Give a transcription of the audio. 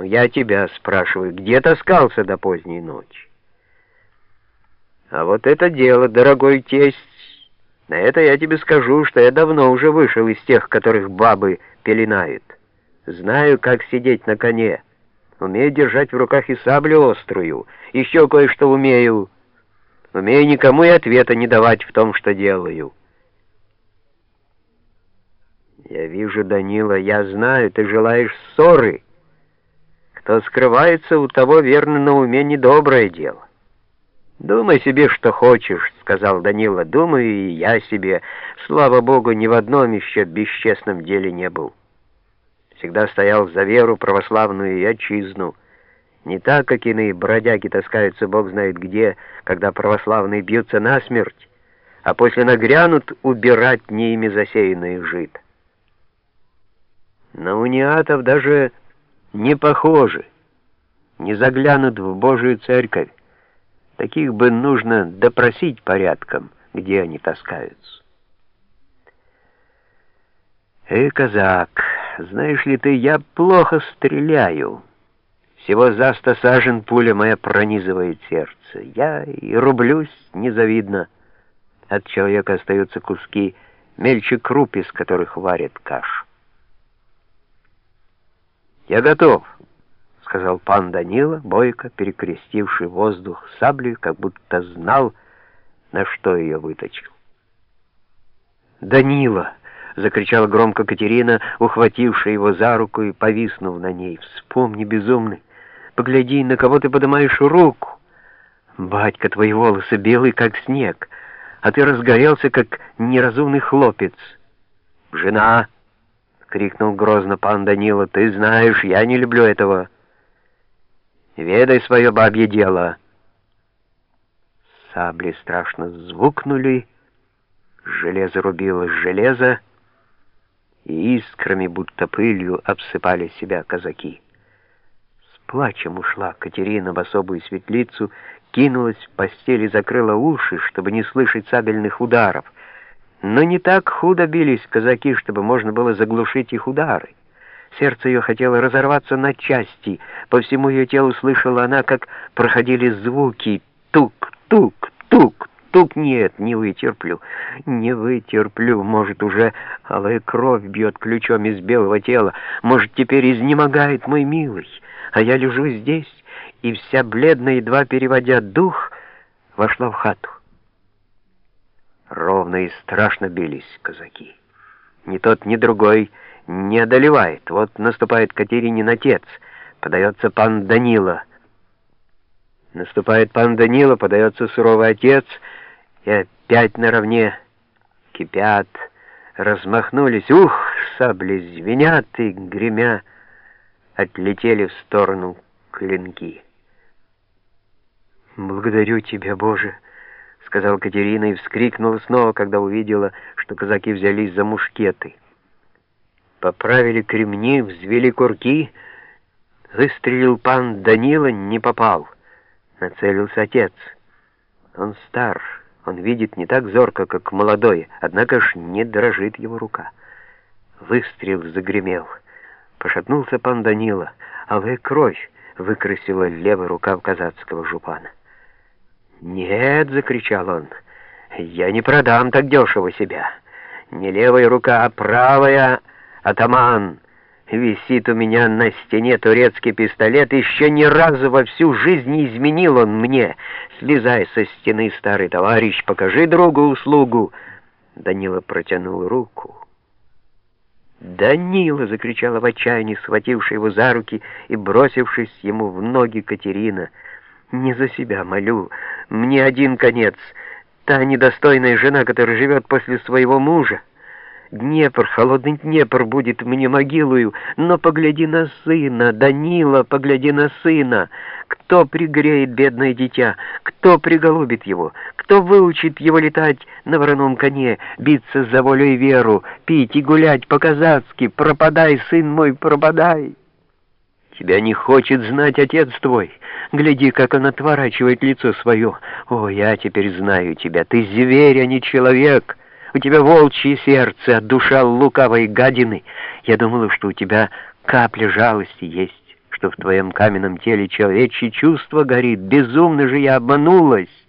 Но я тебя спрашиваю, где таскался до поздней ночи? А вот это дело, дорогой тесть, на это я тебе скажу, что я давно уже вышел из тех, которых бабы пеленают. Знаю, как сидеть на коне. Умею держать в руках и саблю острую. Еще кое-что умею. Умею никому и ответа не давать в том, что делаю. Я вижу, Данила, я знаю, ты желаешь ссоры. Кто скрывается, у того верно на уме недоброе дело. «Думай себе, что хочешь», — сказал Данила. «Думаю и я себе. Слава Богу, ни в одном еще бесчестном деле не был. Всегда стоял за веру православную и отчизну. Не так, как иные бродяги таскаются бог знает где, когда православные бьются насмерть, а после нагрянут убирать не засеянные жит. На униатов даже не похожи, не заглянут в Божию церковь. Таких бы нужно допросить порядком, где они таскаются. Эй, казак, знаешь ли ты, я плохо стреляю. Всего за сто сажен пуля моя пронизывает сердце. Я и рублюсь незавидно. От человека остаются куски мельче круп, из которых варят кашу. Я готов сказал пан Данила, бойко перекрестивший воздух саблей, как будто знал, на что ее выточил. «Данила!» — закричала громко Катерина, ухватившая его за руку и повиснув на ней. «Вспомни, безумный, погляди, на кого ты поднимаешь руку. Батька, твои волосы белые, как снег, а ты разгорелся, как неразумный хлопец. Жена!» — крикнул грозно пан Данила. «Ты знаешь, я не люблю этого». Ведай свое бабье дело. Сабли страшно звукнули, железо рубилось железо, и искрами, будто пылью, обсыпали себя казаки. С плачем ушла Катерина в особую светлицу, кинулась в постель и закрыла уши, чтобы не слышать сабельных ударов. Но не так худо бились казаки, чтобы можно было заглушить их удары. Сердце ее хотело разорваться на части. По всему ее телу слышала она, как проходили звуки. Тук, тук, тук, тук. Нет, не вытерплю, не вытерплю. Может, уже алая кровь бьет ключом из белого тела. Может, теперь изнемогает мой милый. А я лежу здесь, и вся бледная, едва переводя дух, вошла в хату. И страшно бились казаки. Ни тот, ни другой — не одолевает. Вот наступает Катеринин отец, подается пан Данила. Наступает пан Данила, подается суровый отец, и опять наравне кипят, размахнулись, ух, сабли звенят и, гремя, отлетели в сторону клинки. «Благодарю тебя, Боже!» — сказал Катерина и вскрикнула снова, когда увидела, что казаки взялись за мушкеты. Поправили кремни, взвели курки. Выстрелил пан Данила, не попал. Нацелился отец. Он стар, он видит не так зорко, как молодой, однако ж не дрожит его рука. Выстрел загремел. Пошатнулся пан Данила, алая кровь выкрасила левый рукав казацкого жупана. «Нет!» — закричал он. «Я не продам так дешево себя. Не левая рука, а правая...» «Атаман!» Висит у меня на стене турецкий пистолет, еще ни разу во всю жизнь не изменил он мне. Слезай со стены, старый товарищ, покажи другу услугу. Данила протянул руку. «Данила!» — закричала в отчаянии, схватившая его за руки и бросившись ему в ноги Катерина. «Не за себя молю, мне один конец, та недостойная жена, которая живет после своего мужа». Днепр, холодный Днепр будет мне могилою, но погляди на сына, Данила, погляди на сына. Кто пригреет бедное дитя? Кто приголубит его? Кто выучит его летать на вороном коне, биться за волю и веру, пить и гулять по-казацки? Пропадай, сын мой, пропадай! Тебя не хочет знать отец твой. Гляди, как он отворачивает лицо свое. О, я теперь знаю тебя. Ты зверь, а не человек. У тебя волчье сердце, а душа лукавой гадины. Я думала, что у тебя капля жалости есть, что в твоем каменном теле человечье чувство горит. Безумно же я обманулась.